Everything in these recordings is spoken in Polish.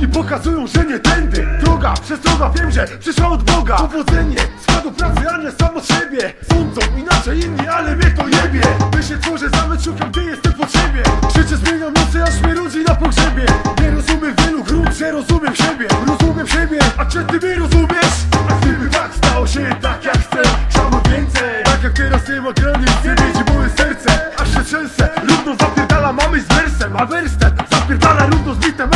Nogi pokazują, że nie tędy. Droga, przestroga, wiem, że przyszła od Boga. Powodzenie, składu pracy, a nie sam od siebie. Sądzą inaczej inni, ale mnie to jebie. My się tworzę, zamęt szukam, gdy jestem po ciebie Życie zmieniam nocy, aż mnie ludzi na pogrzebie. Nie rozumiem wielu grup, że rozumiem siebie. Rozumiem siebie, a czy ty mnie rozumiesz? A gdyby tak stało się tak jak chcę Chciałbym więcej Tak jak teraz nie ma granic, chcę mieć moje serce Aż się trzęsę, zapierdala mamy z wersem A wersem zapierdala równo z bitem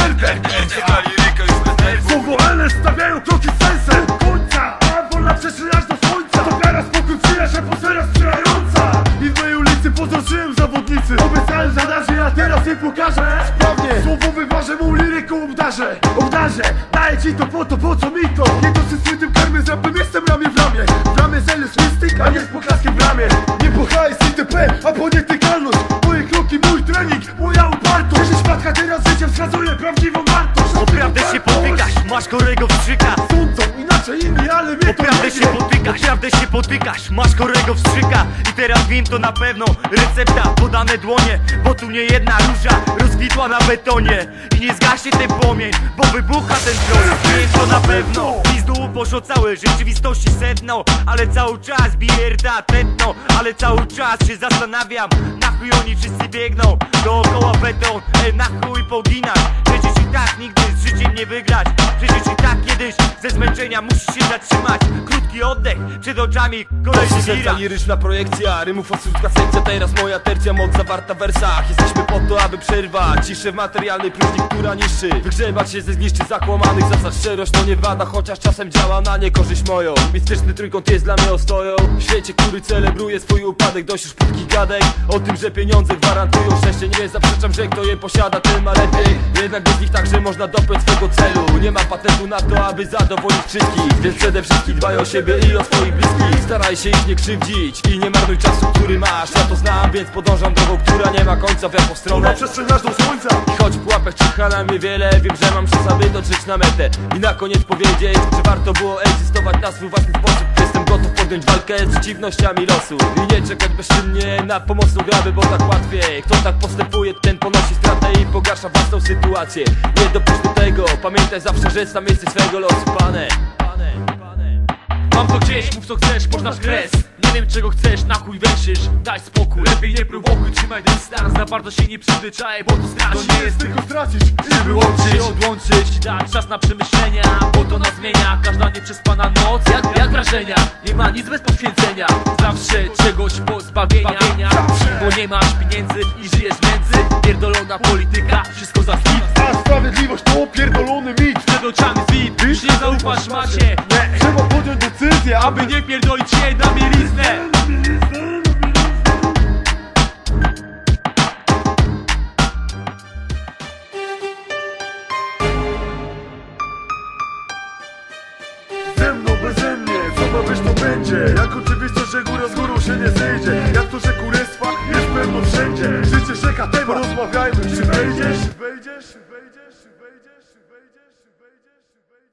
nerwów Słowo L stawiają kroki z sensem. Końca, a wolna przeszli aż do słońca. To wiara, spokój, przyjaźń, atmosfera sprzyjająca I w mojej ulicy pozoczyłem zawodnicy. Obiecałem zadarzy, a teraz nie pokażę. Sprawnie, słowo wyważę, mą liryką obdarzę. Obdarzę, daję ci to po to, po co mi to? Nie dosyć tym karmy z rapem, jestem ramię w ramię W ramię z L styk, a nie z poklaskiem w ramię. Nie po hajs, ITP, a po nietykalność Moje kroki, mój trening, moja upartość. Żyć matka teraz życiem wskazuje prawdziwą wartość. Naprawdę się potykasz, masz chorego wstrzyka Inaczej inni, ale mnie to się potykasz, naprawdę się potykasz Masz chorego wstrzyka i teraz wiem to na pewno Recepta, podane dłonie, bo tu nie jedna róża Rozkwitła na betonie. I nie zgaśnie ten płomień Bo wybucha ten tron, wiem to na pewno Pizdu poszło całe rzeczywistości sedno Ale cały czas bije rta tętno Ale cały czas się zastanawiam Na chuj oni wszyscy biegną. Dookoła beton, e, na chuj poginasz nie wygrać. Przecież i tak kiedyś ze zmęczenia musisz się zatrzymać. Krótki oddech, przed oczami kolejny Serca liryczna projekcja, rymów odsłutka sekcja Teraz moja tercja, moc zawarta w wersach. Jesteśmy po to, aby przerwać ciszę w materialnej próżni, która niszczy. Wygrzebać się ze zniszczy zakłamanych zasad. Szczerość to nie wada, chociaż czasem działa na niekorzyść moją. Mistyczny trójkąt jest dla mnie ostoją. W świecie, który celebruje swój upadek Dość już płytkich gadek. O tym, że pieniądze gwarantują szczęście Nie zaprzeczam, że kto je posiada, ten ma lepiej. Jednak bez nich także można dopiąć swego celu. Nie ma patentu na to, aby zadowolić wszystkich. Więc przede wszystkim dbaj o siebie i o swoich bliskich. Staraj się ich nie krzywdzić i nie marnuj czasu, który masz. Ja to znam, więc podążam drogą, która nie ma końca w jaką stronę. Przestrzeń aż do słońca. I choć pułapek czyha na mnie wiele Wiem, że mam szansę, aby dotrzeć na metę. I na koniec powiedzieć, czy warto było egzystować na swój własny sposób. Jestem gotów podjąć walkę z przeciwnościami losu. I nie czekać bezczynnie na pomocną grabę, bo tak łatwiej. Kto tak postępuje, ten ponosi pogarsza własną sytuację. Nie dopuść do tego, pamiętaj zawsze, że sam jesteś swego losu panem Mam to gdzieś, mów co chcesz, można kres Nie wiem czego chcesz, na chuj węszysz. Daj spokój, lepiej nie prowokuj Trzymaj dystans, za bardzo się nie przyzwyczaj Bo to To straci nie jest tylko stracić i Wyłączyć, odłączyć, dać czas na przemyślenia Bo to nas zmienia, każda nieprzespana noc Jak, jak wrażenia, nie ma nic bez poświęcenia Zawsze czegoś pozbawienia. Bo nie masz pieniędzy i żyjesz Pierdolona polityka, wszystko za fit. A sprawiedliwość to pierdolony mit. Przed oczami zwit, już nie zaufasz macie. Trzeba podjąć decyzję, aby nie pierdolić się na mieliznę Ze mną, beze mnie, co ma być to będzie? Jak oczywiste, że góra z górą się nie zejdzie Wszędzie Życie rzeka, tema, rozmawiajmy, czy wejdziesz?